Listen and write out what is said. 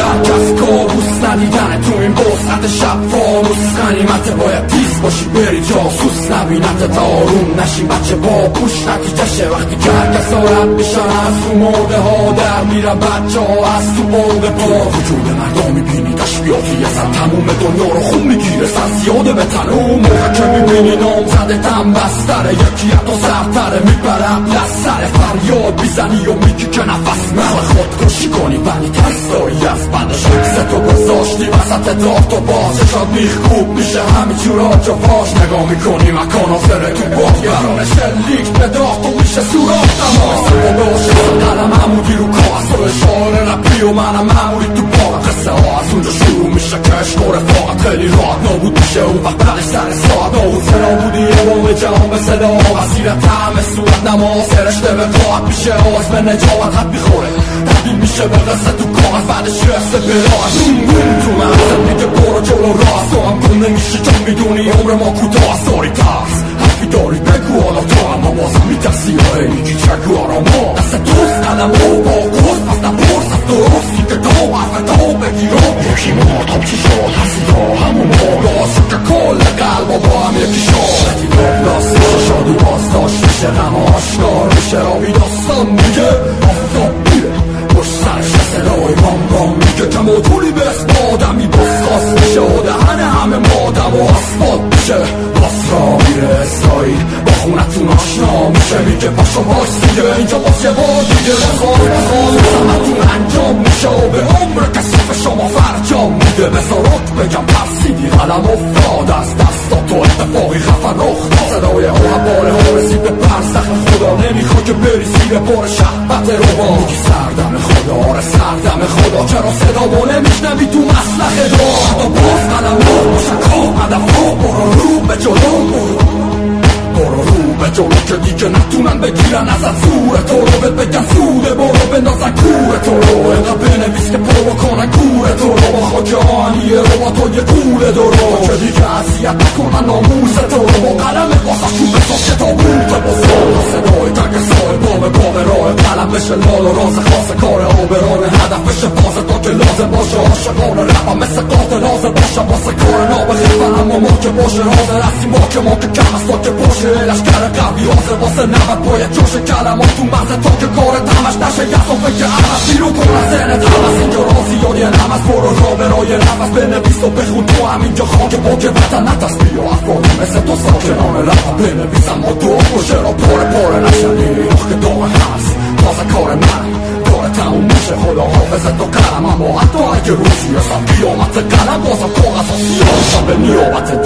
شب کس کابوس ندیدن تو این بسعت شب فانوس غنیمت باید تیز باشی بری جاسوس نبینت تارون نشی بچه با پوش نتیجشه وقتی که هرکس رد میشن از تو مرده ها در میره بچه ها از تو بوده پا وجود مردم می‌بینی تشبیاتی اصلا تموم دنیا رو خون می‌گیره سن زیاده به موقع که می‌بینی نام زده تن بستره. یکی تو سرتره می‌برم لسره. فریاد بیزنی و میگی که نفس خود خودکشی کنی ولی ترسایی از بعدش عکس تو گذاشتی وسط داغ تو باشه شاد میخوب میشه همین جورا جا پاش نگاه می‌کنی مکان آخره تو باغ برانه شلیک به داغ تو میشه سوراخ. تماس و باشه قلم همونی رو و اشاره رپی و منم تو باغ قصه ها از اونجا شروع میشه که عشق و رفاقت خیلی راحت نابود میشه اون وقت سر ساعت نابود سرا بودی امام جهان به صدا مسیر تعم صورت نماز فرشته به طاعت میشه آز به نجاوت حد می‌خوره تبدیل میشه به قصه تو کاغذ بعدش رسه به راه تو مغزت میگه برو جلو راست تو هم گم نمیشه چون عمر ما کوتاه داری ترس داری بگو حالا تو اما بازم میترسی آره میگی چگو دست دوست قدم و با گست پس نپرس از درست این که تو حرف تو بگیرم یکی ما تا چی شد هستی تا همون ما راست که کل قلب با هم یکی شد شادی باز داشت میشه غم آشکار میشه راوی داستان میگه آفتاب میره پشت سرش صدای بام بام میگه که موتوری به اسم آدمی باز خواست میشه دهن همه مادم و اسفاد میشه خونتون آشنا میشه میگه پاشو باش دیگه اینجا باز یه بار دیگه بخواد بخواد همتون انجام میشه و به عمر کسیف شما فرجام میده بذارات بگم ترسیدی قلم افتاد از دستا تو اتفاقی خفن رخ صدای ها باره ها رسید به پرسخ خدا نمی‌خواد که بری زیر بار شهبت رو با میگی سردم خدا آره سردم خدا. چرا صدا ما نمیشنوی تو مسلخ دا حتی باز قلم رو مشکا هدف رو برو رو به جلو. برو جلو که دیگه نتونن بگیرن ازت زور تو رو بهت بگن سوده برو بندازن کور تو رو اینقدر بنویس که پرو کنن کور تو رو با خاک تو رو با قلم واسه بساز که تابوت بزرگ صدای تک سای بام بام راه قلم بشه لال و راز خاص کار آبران هدف بشه باز تا که لازم باشه عاشقان رفم مثل قاتل لازم باشه واسه کار نابخیفه اما ما که باشه حاضر هستیم ما که ما که کم است تا که باشه لشکر قوی حاضر واسه نبت باید جوش کلمات تو مغز تا که کار تمش نشه یه صفحه که بیرون کن از ذهنت عوض اینجا رازیان یه نمز برو برای نفس بنویس و بخون تو همینجا خاک باک وطن نتست بیا افرادی مثل تو ساکنان رفت بنویس اما تو باشه را پاره پاره نشنی آخ که داره هست تازه کار من داره تموم میشه خدا حافظت و قلم اما حتی اگه روزی اصلا قیامت قلم بازم کاغذ و سیاه به نیابت